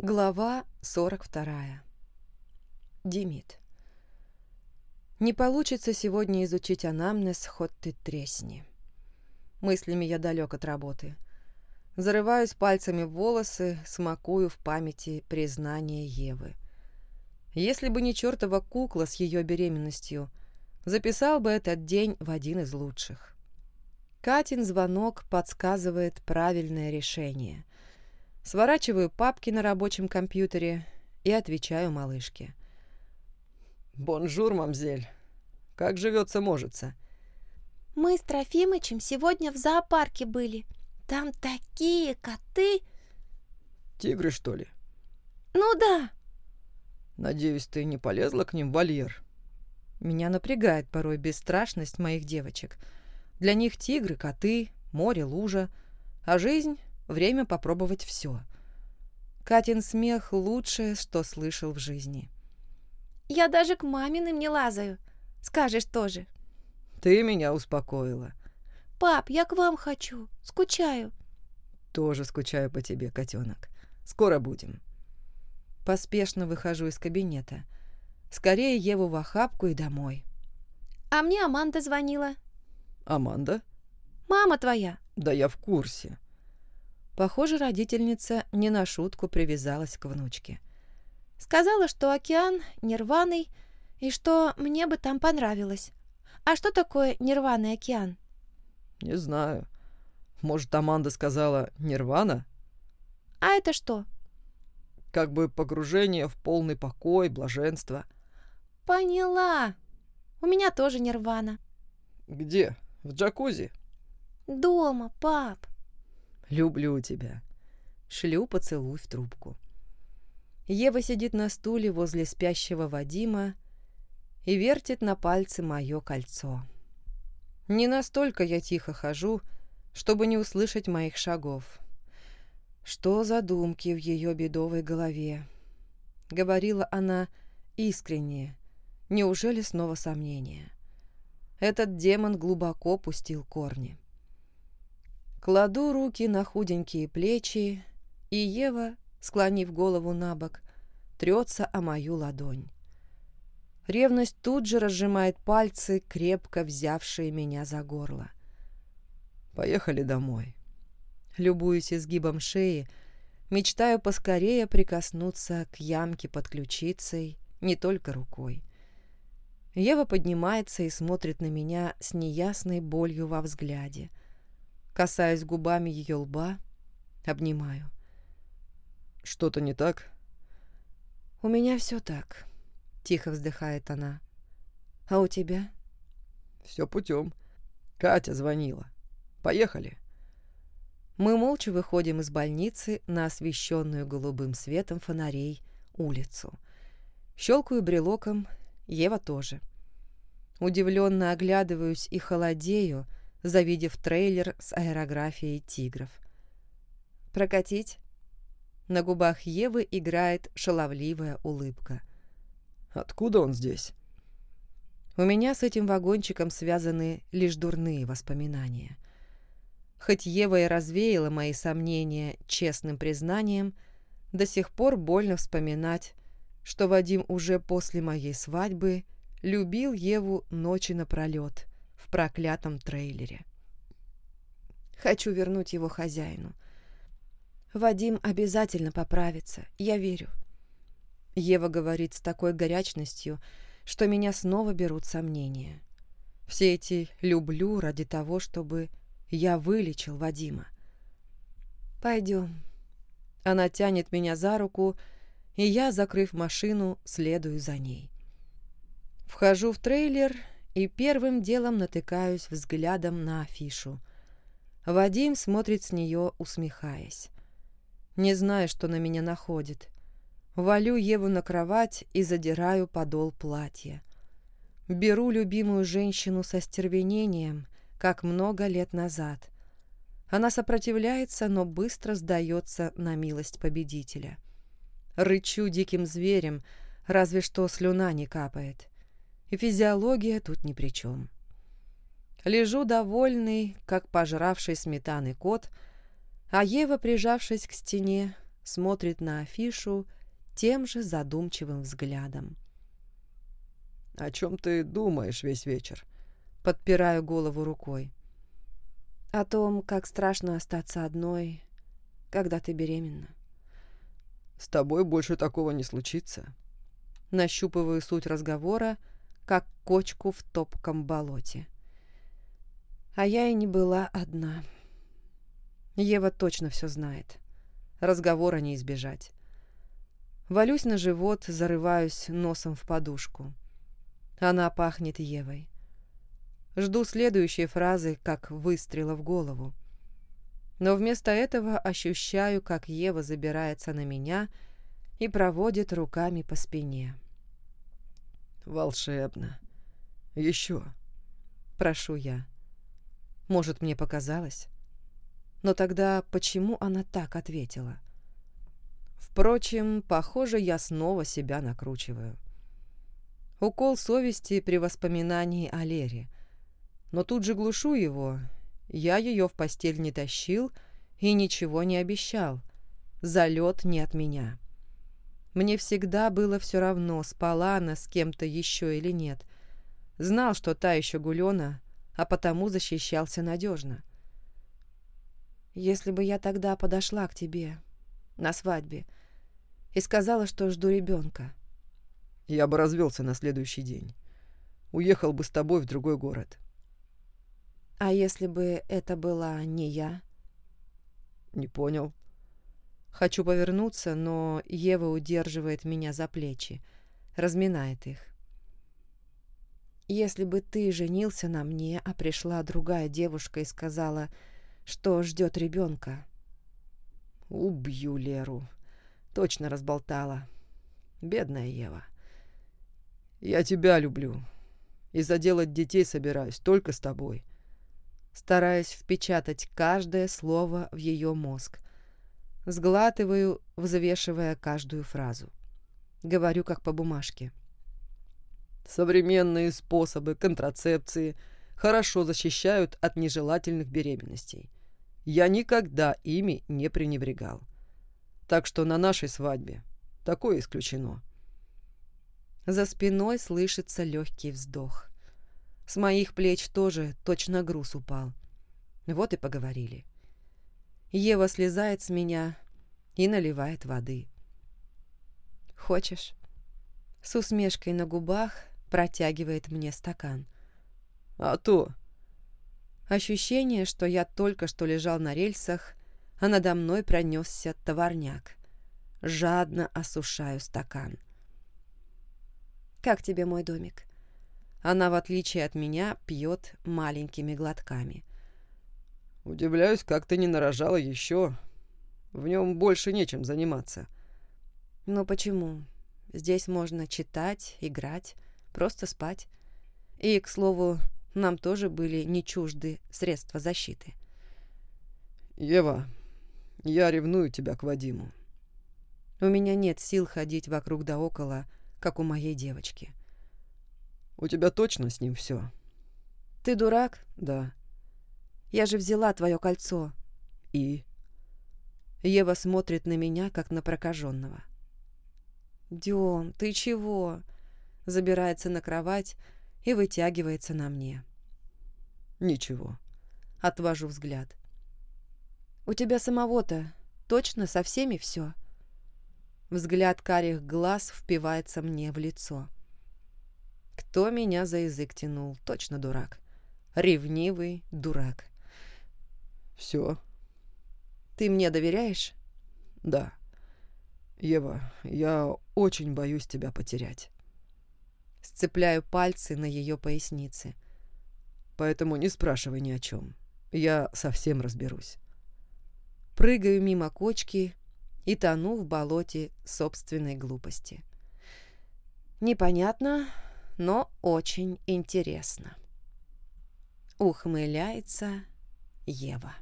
Глава 42. Демид. Не получится сегодня изучить анамнез, хоть ты тресни. Мыслями я далек от работы. Зарываюсь пальцами в волосы, смакую в памяти признание Евы. Если бы не чертова кукла с ее беременностью, записал бы этот день в один из лучших. Катин звонок подсказывает правильное решение. Сворачиваю папки на рабочем компьютере и отвечаю малышке. «Бонжур, мамзель. Как живется-можется?» «Мы с Трофимычем сегодня в зоопарке были. Там такие коты!» «Тигры, что ли?» «Ну да!» «Надеюсь, ты не полезла к ним в вольер?» Меня напрягает порой бесстрашность моих девочек. Для них тигры, коты, море, лужа, а жизнь Время попробовать все. Катин смех — лучшее, что слышал в жизни. «Я даже к маминым не лазаю. Скажешь тоже». «Ты меня успокоила». «Пап, я к вам хочу. Скучаю». «Тоже скучаю по тебе, котенок. Скоро будем». Поспешно выхожу из кабинета. Скорее Еву в охапку и домой. «А мне Аманда звонила». «Аманда?» «Мама твоя». «Да я в курсе». Похоже, родительница не на шутку привязалась к внучке. Сказала, что океан нерваный и что мне бы там понравилось. А что такое нирваный океан? Не знаю. Может, Аманда сказала «нирвана»? А это что? Как бы погружение в полный покой, блаженство. Поняла. У меня тоже нирвана. Где? В джакузи? Дома, пап. Люблю тебя. Шлю поцелуй в трубку. Ева сидит на стуле возле спящего Вадима и вертит на пальце мое кольцо. Не настолько я тихо хожу, чтобы не услышать моих шагов. Что за думки в ее бедовой голове? Говорила она искренне. Неужели снова сомнения? Этот демон глубоко пустил корни. Кладу руки на худенькие плечи, и Ева, склонив голову на бок, трется о мою ладонь. Ревность тут же разжимает пальцы, крепко взявшие меня за горло. «Поехали домой». Любуюсь изгибом шеи, мечтаю поскорее прикоснуться к ямке под ключицей, не только рукой. Ева поднимается и смотрит на меня с неясной болью во взгляде — Касаюсь губами ее лба, обнимаю. «Что-то не так?» «У меня все так», — тихо вздыхает она. «А у тебя?» «Все путем. Катя звонила. Поехали». Мы молча выходим из больницы на освещенную голубым светом фонарей улицу. Щелкаю брелоком, Ева тоже. Удивленно оглядываюсь и холодею, завидев трейлер с аэрографией тигров. «Прокатить?» На губах Евы играет шаловливая улыбка. «Откуда он здесь?» У меня с этим вагончиком связаны лишь дурные воспоминания. Хоть Ева и развеяла мои сомнения честным признанием, до сих пор больно вспоминать, что Вадим уже после моей свадьбы любил Еву ночи напролет, проклятом трейлере. Хочу вернуть его хозяину. Вадим обязательно поправится, я верю. Ева говорит с такой горячностью, что меня снова берут сомнения. Все эти «люблю» ради того, чтобы я вылечил Вадима. «Пойдем». Она тянет меня за руку, и я, закрыв машину, следую за ней. Вхожу в трейлер и первым делом натыкаюсь взглядом на афишу. Вадим смотрит с нее, усмехаясь. Не знаю, что на меня находит. Валю Еву на кровать и задираю подол платья. Беру любимую женщину со стервенением, как много лет назад. Она сопротивляется, но быстро сдается на милость победителя. Рычу диким зверем, разве что слюна не капает и физиология тут ни при чем. Лежу довольный, как пожравший сметаны кот, а Ева, прижавшись к стене, смотрит на афишу тем же задумчивым взглядом. «О чем ты думаешь весь вечер?» Подпираю голову рукой. О том, как страшно остаться одной, когда ты беременна. «С тобой больше такого не случится». Нащупываю суть разговора, как кочку в топком болоте. А я и не была одна. Ева точно все знает. Разговора не избежать. Валюсь на живот, зарываюсь носом в подушку. Она пахнет Евой. Жду следующей фразы, как выстрела в голову. Но вместо этого ощущаю, как Ева забирается на меня и проводит руками по спине. «Волшебно. Еще». Прошу я. Может, мне показалось? Но тогда почему она так ответила? Впрочем, похоже, я снова себя накручиваю. Укол совести при воспоминании о Лере. Но тут же глушу его. Я ее в постель не тащил и ничего не обещал. Залет не от меня. Мне всегда было все равно, спала она с кем-то еще или нет. Знал, что та еще гулена, а потому защищался надежно. Если бы я тогда подошла к тебе на свадьбе и сказала, что жду ребенка. Я бы развелся на следующий день. Уехал бы с тобой в другой город. А если бы это была не я? Не понял. Хочу повернуться, но Ева удерживает меня за плечи, разминает их. Если бы ты женился на мне, а пришла другая девушка и сказала, что ждет ребенка. Убью Леру. Точно разболтала. Бедная Ева. Я тебя люблю. И заделать детей собираюсь только с тобой. Стараюсь впечатать каждое слово в ее мозг. Сглатываю, взвешивая каждую фразу. Говорю, как по бумажке. Современные способы контрацепции хорошо защищают от нежелательных беременностей. Я никогда ими не пренебрегал. Так что на нашей свадьбе такое исключено. За спиной слышится легкий вздох. С моих плеч тоже точно груз упал. Вот и поговорили. Ева слезает с меня и наливает воды. «Хочешь?» С усмешкой на губах протягивает мне стакан. «А то!» Ощущение, что я только что лежал на рельсах, а надо мной пронесся товарняк. Жадно осушаю стакан. «Как тебе мой домик?» Она, в отличие от меня, пьет маленькими глотками. «Удивляюсь, как ты не нарожала еще. В нем больше нечем заниматься». «Ну почему? Здесь можно читать, играть, просто спать. И, к слову, нам тоже были не чужды средства защиты. «Ева, я ревную тебя к Вадиму». У меня нет сил ходить вокруг да около, как у моей девочки. «У тебя точно с ним все?» «Ты дурак?» «Да». «Я же взяла твое кольцо». «И?» Ева смотрит на меня, как на прокаженного. «Дем, ты чего?» Забирается на кровать, и вытягивается на мне. «Ничего». Отвожу взгляд. «У тебя самого-то точно со всеми все?» Взгляд карих глаз впивается мне в лицо. Кто меня за язык тянул? Точно дурак. Ревнивый дурак. «Все». «Ты мне доверяешь?» «Да». «Ева, я очень боюсь тебя потерять». Сцепляю пальцы на ее пояснице. Поэтому не спрашивай ни о чем. Я совсем разберусь. Прыгаю мимо кочки и тону в болоте собственной глупости. Непонятно, но очень интересно. Ухмыляется Ева.